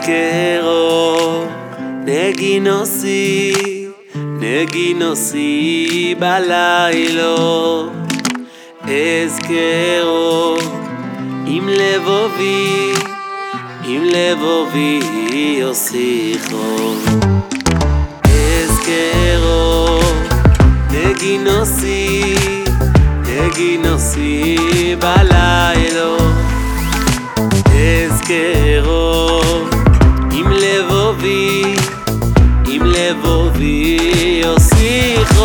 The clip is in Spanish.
azkero Negin ozi, negin ozi balailo. Ezkero, im lebovi, im lebovi osijo Ezkero, negin ozi, negin ozi balailo. Ezkero Wie aus sich